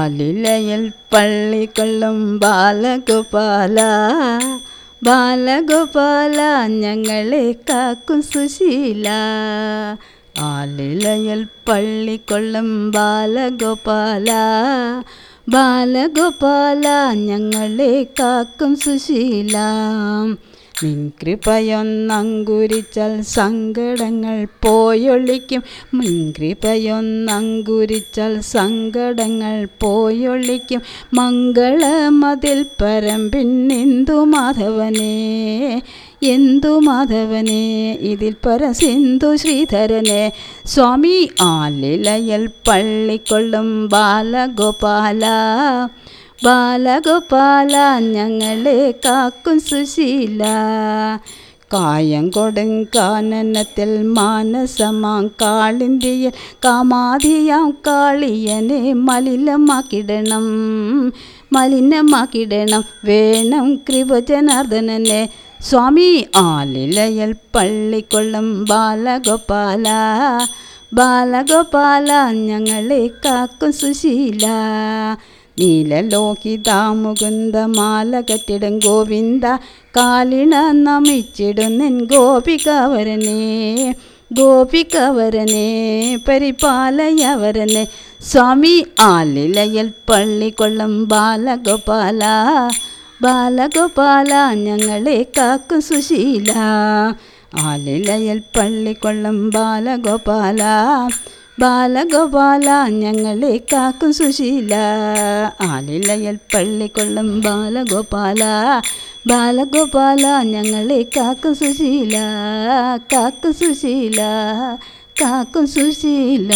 ആലിലയിൽ പള്ളിക്കൊള്ളും ബാലഗോപാല. ബാലഗോപാല ഞങ്ങളെ കാക്കും സുശീല. ആലിലയിൽ പള്ളിക്കൊള്ളും ബാലഗോപാല. ബാലഗോപാല ഞങ്ങളെ കാക്കും സുശീല. നിൻ കൃപയൊന്നങ്കുരിച്ചാൽ സങ്കടങ്ങൾ പോയൊളിക്കും. നിൻ കൃപയൊന്നങ്കുരിച്ചാൽ സങ്കടങ്ങൾ പോയൊളിക്കും. മംഗളമതിൽ പരമ്പിൻ എന്തു മാധവനേ? എന്തു മാധവനെ? ഇതിൽ പര സിന്ധു ശ്രീധരനെ. സ്വാമി ആലിലയൽ പള്ളിക്കൊള്ളും ബാലഗോപാല. ബാലഗോപാല ഞങ്ങളെ കാക്കും സുശീല. കായം കൊടുങ്കാനനത്തിൽ മാനസമാം കാളിന്തിയിൽ കാമാതിയാം കാളിയനെ മലിനമാക്കിടണം. മലിനമാക്കിടണം വേണം കൃപജനാർദ്ദനനെ. സ്വാമി ആലിലയൽ പള്ളിക്കൊള്ളും ബാലഗോപാല. ബാലഗോപാല ഞങ്ങളെ കാക്കും സുശീല. നീലലോഹിതാമുകുന്ദ മാല കെട്ടിടും ഗോവിന്ദ കാലിണ നമിച്ചിടുന്നൻ ഗോപികവരനെ ഗോപികവരനെ പരിപാലയവരനെ. സ്വാമി ആലിലയൽ പള്ളിക്കൊള്ളം ബാലഗോപാല ബാലഗോപാല ഞങ്ങളെ കാക്കും സുശീല. ആലിലയൽ പള്ളിക്കൊള്ളം ബാലഗോപാല ബാലഗോപാല ഞങ്ങളെ കാക്കും സുശീല. ആലിലയൽ പള്ളിക്കൊള്ളം ബാലഗോപാല ബാലഗോപാല ഞങ്ങളെ കാക്കും സുശീല. കാക്കും സുശീല കാക്കും സുശീല.